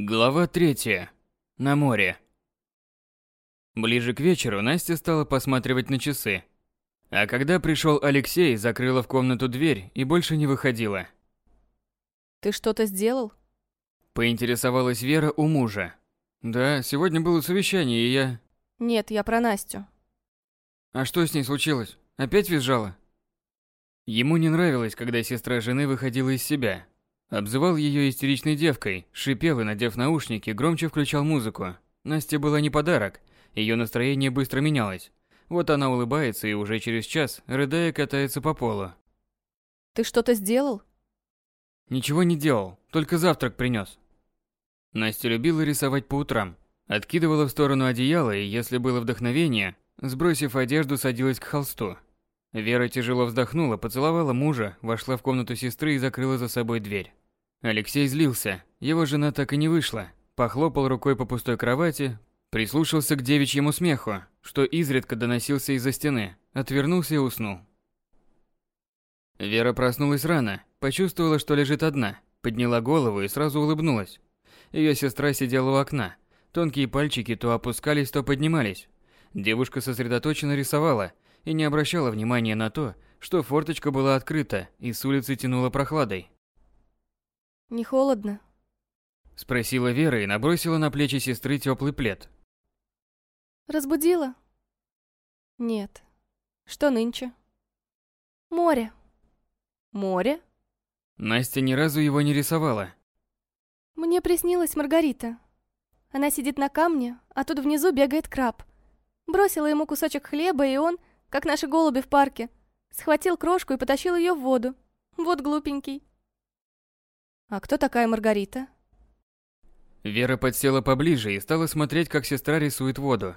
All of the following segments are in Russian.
Глава третья. На море. Ближе к вечеру Настя стала посматривать на часы. А когда пришел Алексей, закрыла в комнату дверь и больше не выходила. Ты что-то сделал? Поинтересовалась Вера у мужа. Да, сегодня было совещание, и я... Нет, я про Настю. А что с ней случилось? Опять визжала? Ему не нравилось, когда сестра жены выходила из себя, Обзывал ее истеричной девкой, шипел и, надев наушники, громче включал музыку. Насте была не подарок, ее настроение быстро менялось. Вот она улыбается и уже через час, рыдая, катается по полу. «Ты что-то сделал?» «Ничего не делал, только завтрак принес. Настя любила рисовать по утрам. Откидывала в сторону одеяло и, если было вдохновение, сбросив одежду, садилась к холсту. Вера тяжело вздохнула, поцеловала мужа, вошла в комнату сестры и закрыла за собой дверь. Алексей злился. Его жена так и не вышла. Похлопал рукой по пустой кровати, прислушался к девичьему смеху, что изредка доносился из-за стены, отвернулся и уснул. Вера проснулась рано, почувствовала, что лежит одна, подняла голову и сразу улыбнулась. Ее сестра сидела у окна. Тонкие пальчики то опускались, то поднимались. Девушка сосредоточенно рисовала и не обращала внимания на то, что форточка была открыта и с улицы тянула прохладой. Не холодно? Спросила Вера и набросила на плечи сестры теплый плед. Разбудила? Нет. Что нынче? Море. Море? Настя ни разу его не рисовала. Мне приснилась Маргарита. Она сидит на камне, а тут внизу бегает краб. Бросила ему кусочек хлеба, и он, как наши голуби в парке, схватил крошку и потащил ее в воду. Вот глупенький. А кто такая Маргарита? Вера подсела поближе и стала смотреть, как сестра рисует воду.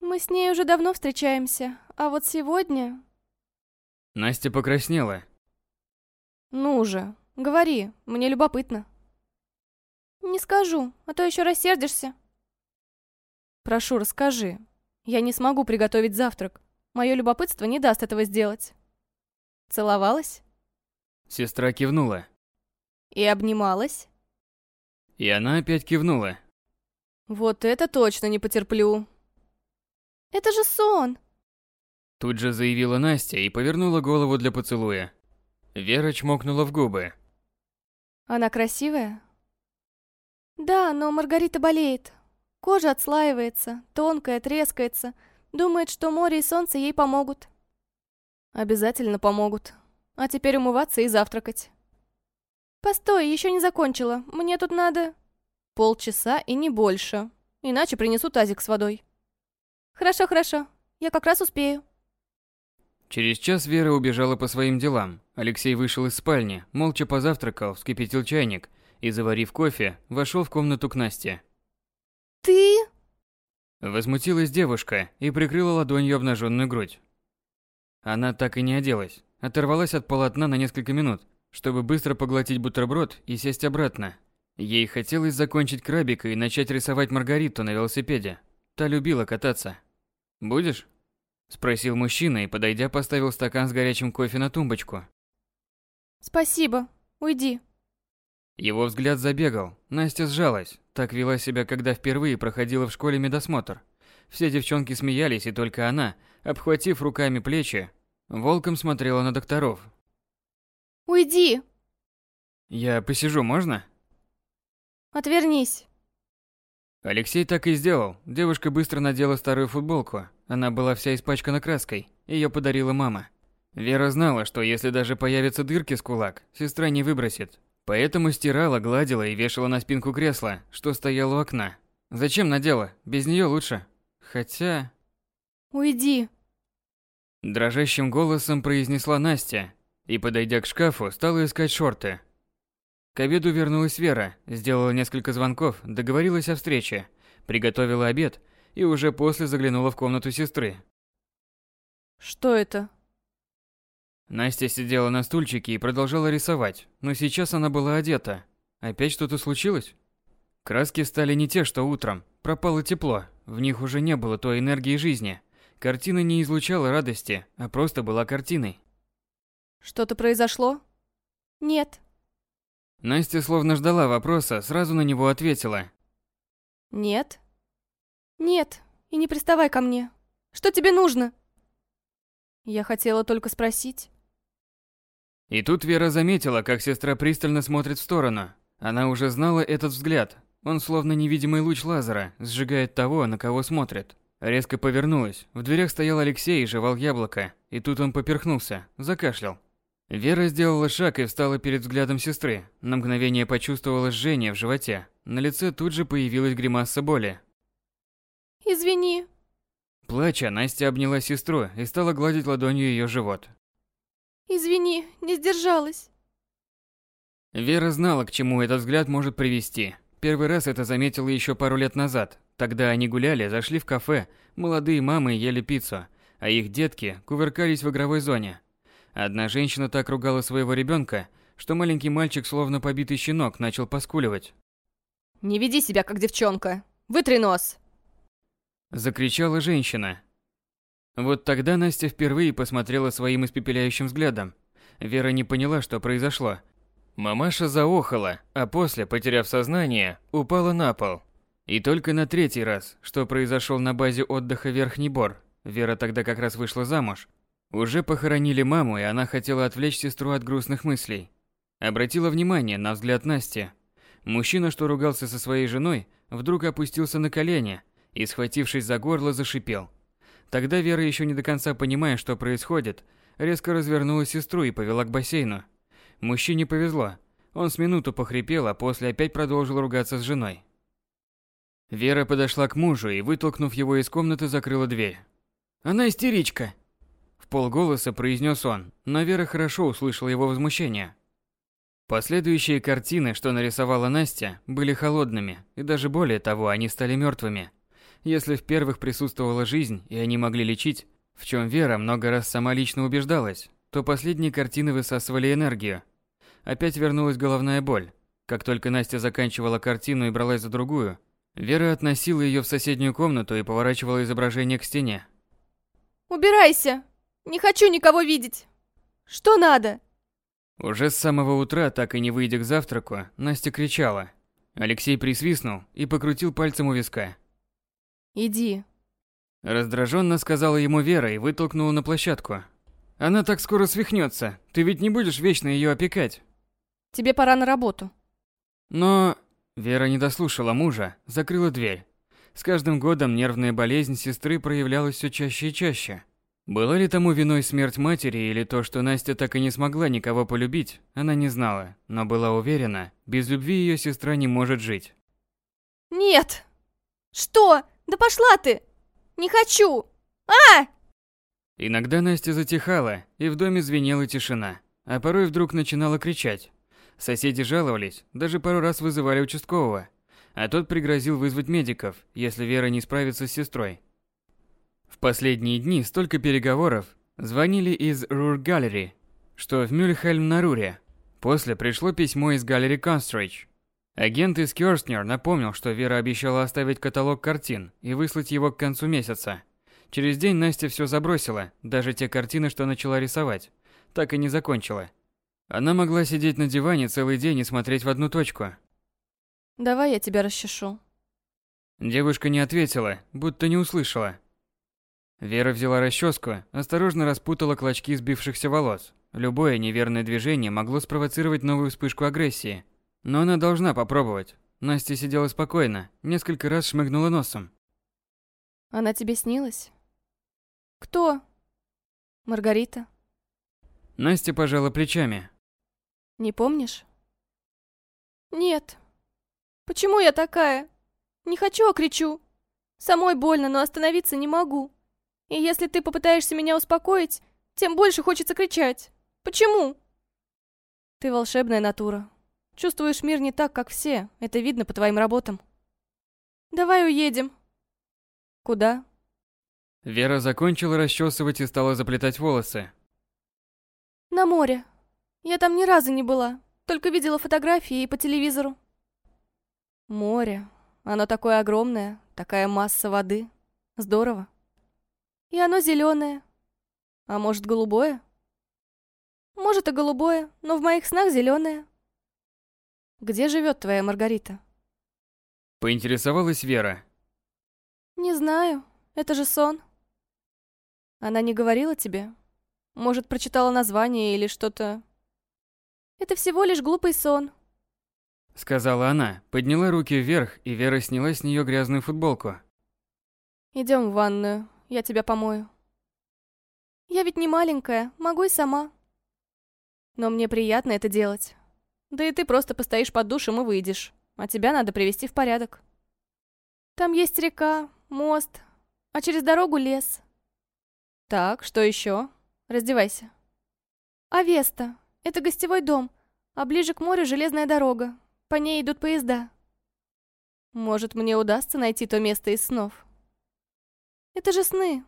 Мы с ней уже давно встречаемся, а вот сегодня... Настя покраснела. Ну же, говори, мне любопытно. Не скажу, а то еще рассердишься. Прошу, расскажи. Я не смогу приготовить завтрак. Мое любопытство не даст этого сделать. Целовалась? Сестра кивнула. И обнималась. И она опять кивнула. Вот это точно не потерплю. Это же сон. Тут же заявила Настя и повернула голову для поцелуя. Вера чмокнула в губы. Она красивая? Да, но Маргарита болеет. Кожа отслаивается, тонкая, трескается. Думает, что море и солнце ей помогут. Обязательно помогут. А теперь умываться и завтракать. «Постой, еще не закончила. Мне тут надо...» «Полчаса и не больше. Иначе принесу тазик с водой». «Хорошо, хорошо. Я как раз успею». Через час Вера убежала по своим делам. Алексей вышел из спальни, молча позавтракал, вскипятил чайник и, заварив кофе, вошел в комнату к Насте. «Ты...» Возмутилась девушка и прикрыла ладонью обнаженную грудь. Она так и не оделась, оторвалась от полотна на несколько минут, чтобы быстро поглотить бутерброд и сесть обратно. Ей хотелось закончить крабика и начать рисовать Маргариту на велосипеде. Та любила кататься. «Будешь?» Спросил мужчина и, подойдя, поставил стакан с горячим кофе на тумбочку. «Спасибо. Уйди». Его взгляд забегал. Настя сжалась. Так вела себя, когда впервые проходила в школе медосмотр. Все девчонки смеялись, и только она, обхватив руками плечи, волком смотрела на докторов, Уйди. Я посижу, можно? Отвернись. Алексей так и сделал. Девушка быстро надела старую футболку. Она была вся испачкана краской. Ее подарила мама. Вера знала, что если даже появятся дырки с кулак, сестра не выбросит. Поэтому стирала, гладила и вешала на спинку кресла, что стояло у окна. Зачем надела? Без нее лучше. Хотя... Уйди. Дрожащим голосом произнесла Настя, и, подойдя к шкафу, стала искать шорты. К обеду вернулась Вера, сделала несколько звонков, договорилась о встрече, приготовила обед и уже после заглянула в комнату сестры. Что это? Настя сидела на стульчике и продолжала рисовать, но сейчас она была одета. Опять что-то случилось? Краски стали не те, что утром. Пропало тепло, в них уже не было той энергии жизни. Картина не излучала радости, а просто была картиной. Что-то произошло? Нет. Настя словно ждала вопроса, сразу на него ответила. Нет. Нет, и не приставай ко мне. Что тебе нужно? Я хотела только спросить. И тут Вера заметила, как сестра пристально смотрит в сторону. Она уже знала этот взгляд. Он словно невидимый луч лазера, сжигает того, на кого смотрит. Резко повернулась. В дверях стоял Алексей и жевал яблоко. И тут он поперхнулся, закашлял. Вера сделала шаг и встала перед взглядом сестры. На мгновение почувствовала жжение в животе. На лице тут же появилась гримаса боли. Извини. Плача, Настя обняла сестру и стала гладить ладонью ее живот. Извини, не сдержалась. Вера знала, к чему этот взгляд может привести. Первый раз это заметила еще пару лет назад. Тогда они гуляли, зашли в кафе, молодые мамы ели пиццу, а их детки кувыркались в игровой зоне. Одна женщина так ругала своего ребенка, что маленький мальчик, словно побитый щенок, начал поскуливать. «Не веди себя, как девчонка! Вытри нос!» Закричала женщина. Вот тогда Настя впервые посмотрела своим испепеляющим взглядом. Вера не поняла, что произошло. Мамаша заохала, а после, потеряв сознание, упала на пол. И только на третий раз, что произошел на базе отдыха Верхний Бор, Вера тогда как раз вышла замуж, уже похоронили маму, и она хотела отвлечь сестру от грустных мыслей. Обратила внимание на взгляд Насти. Мужчина, что ругался со своей женой, вдруг опустился на колени и, схватившись за горло, зашипел. Тогда Вера, еще не до конца понимая, что происходит, резко развернула сестру и повела к бассейну. Мужчине повезло. Он с минуту похрипел, а после опять продолжил ругаться с женой. Вера подошла к мужу и, вытолкнув его из комнаты, закрыла дверь. «Она истеричка!» Полголоса произнес он, но Вера хорошо услышала его возмущение. Последующие картины, что нарисовала Настя, были холодными, и даже более того, они стали мертвыми. Если в первых присутствовала жизнь, и они могли лечить, в чем Вера много раз сама лично убеждалась, то последние картины высасывали энергию. Опять вернулась головная боль. Как только Настя заканчивала картину и бралась за другую, Вера относила ее в соседнюю комнату и поворачивала изображение к стене. «Убирайся!» Не хочу никого видеть. Что надо? Уже с самого утра, так и не выйдя к завтраку, Настя кричала. Алексей присвистнул и покрутил пальцем у виска. Иди. Раздраженно сказала ему Вера и вытолкнула на площадку. Она так скоро свихнется. Ты ведь не будешь вечно ее опекать. Тебе пора на работу. Но... Вера не дослушала мужа, закрыла дверь. С каждым годом нервная болезнь сестры проявлялась все чаще и чаще. Была ли тому виной смерть матери или то, что Настя так и не смогла никого полюбить, она не знала, но была уверена, без любви ее сестра не может жить. Нет! Что? Да пошла ты! Не хочу! А! Иногда Настя затихала, и в доме звенела тишина, а порой вдруг начинала кричать. Соседи жаловались, даже пару раз вызывали участкового, а тот пригрозил вызвать медиков, если Вера не справится с сестрой. В последние дни столько переговоров звонили из Ruhr Gallery, что в Мюльхайм на Руре. После пришло письмо из Gallery Kunstreich. Агент из Кёрстнер напомнил, что Вера обещала оставить каталог картин и выслать его к концу месяца. Через день Настя все забросила, даже те картины, что начала рисовать. Так и не закончила. Она могла сидеть на диване целый день и смотреть в одну точку. «Давай я тебя расчешу». Девушка не ответила, будто не услышала. Вера взяла расческу, осторожно распутала клочки сбившихся волос. Любое неверное движение могло спровоцировать новую вспышку агрессии. Но она должна попробовать. Настя сидела спокойно, несколько раз шмыгнула носом. Она тебе снилась? Кто? Маргарита? Настя пожала плечами. Не помнишь? Нет. Почему я такая? Не хочу, а кричу. Самой больно, но остановиться не могу. И если ты попытаешься меня успокоить, тем больше хочется кричать. Почему? Ты волшебная натура. Чувствуешь мир не так, как все. Это видно по твоим работам. Давай уедем. Куда? Вера закончила расчесывать и стала заплетать волосы. На море. Я там ни разу не была. Только видела фотографии и по телевизору. Море. Оно такое огромное, такая масса воды. Здорово. И оно зеленое. А может, голубое? Может, и голубое, но в моих снах зеленое. Где живет твоя Маргарита? Поинтересовалась Вера. Не знаю. Это же сон. Она не говорила тебе? Может, прочитала название или что-то... Это всего лишь глупый сон. Сказала она, подняла руки вверх, и Вера сняла с нее грязную футболку. Идем в ванную, я тебя помою. Я ведь не маленькая, могу и сама. Но мне приятно это делать. Да и ты просто постоишь под душем и выйдешь, а тебя надо привести в порядок. Там есть река, мост, а через дорогу лес. Так, что еще? Раздевайся. Авеста. Это гостевой дом, а ближе к морю железная дорога. По ней идут поезда. Может, мне удастся найти то место из снов? Это же сны.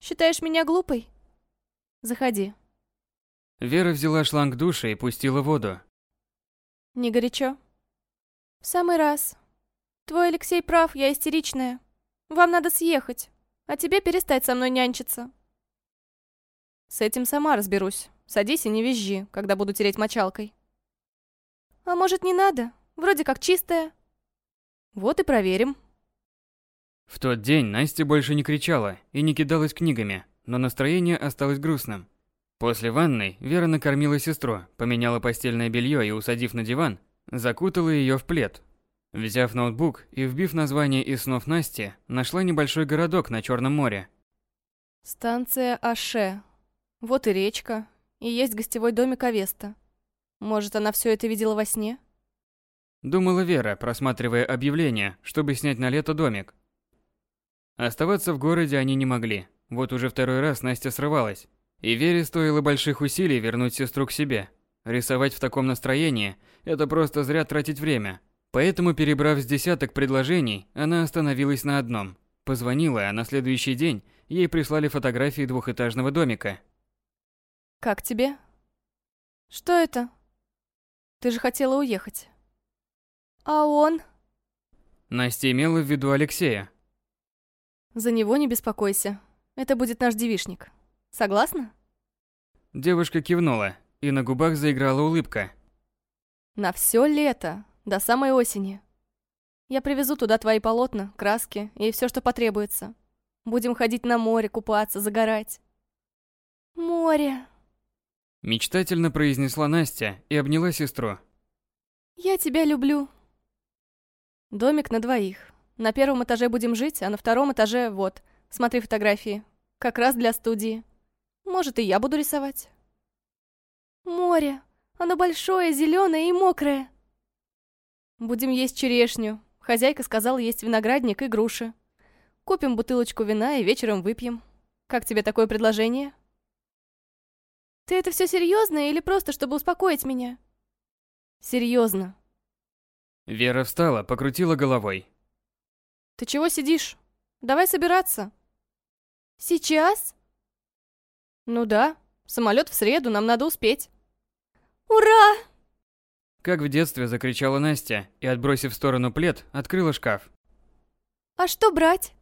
Считаешь меня глупой? Заходи. Вера взяла шланг душа и пустила воду. Не горячо? В самый раз. Твой Алексей прав, я истеричная. Вам надо съехать, а тебе перестать со мной нянчиться. С этим сама разберусь. Садись и не визжи, когда буду тереть мочалкой. А может, не надо? Вроде как чистая. Вот и проверим. В тот день Настя больше не кричала и не кидалась книгами, но настроение осталось грустным. После ванной Вера накормила сестру, поменяла постельное белье и, усадив на диван, закутала ее в плед. Взяв ноутбук и вбив название из снов Насти, нашла небольшой городок на Черном море. Станция Аше, вот и речка, и есть гостевой домик Авеста. Может, она все это видела во сне? Думала Вера, просматривая объявление, чтобы снять на лето домик. Оставаться в городе они не могли. Вот уже второй раз Настя срывалась. И Вере стоило больших усилий вернуть сестру к себе. Рисовать в таком настроении – это просто зря тратить время. Поэтому, перебрав с десяток предложений, она остановилась на одном. Позвонила, а на следующий день ей прислали фотографии двухэтажного домика – как тебе? Что это? Ты же хотела уехать. А он? Настя имела в виду Алексея. За него не беспокойся. Это будет наш девишник. Согласна? Девушка кивнула, и на губах заиграла улыбка. На все лето, до самой осени. Я привезу туда твои полотна, краски и все, что потребуется. Будем ходить на море, купаться, загорать. Море. Мечтательно произнесла Настя и обняла сестру. «Я тебя люблю». Домик на двоих. На первом этаже будем жить, а на втором этаже вот. Смотри фотографии. Как раз для студии. Может, и я буду рисовать. Море. Оно большое, зеленое и мокрое. Будем есть черешню. Хозяйка сказала есть виноградник и груши. Купим бутылочку вина и вечером выпьем. Как тебе такое предложение? Ты это все серьезно или просто, чтобы успокоить меня? Серьезно. Вера встала, покрутила головой. Ты чего сидишь? Давай собираться. Сейчас? Ну да, самолет в среду, нам надо успеть. Ура! Как в детстве закричала Настя и, отбросив в сторону плед, открыла шкаф. А что брать?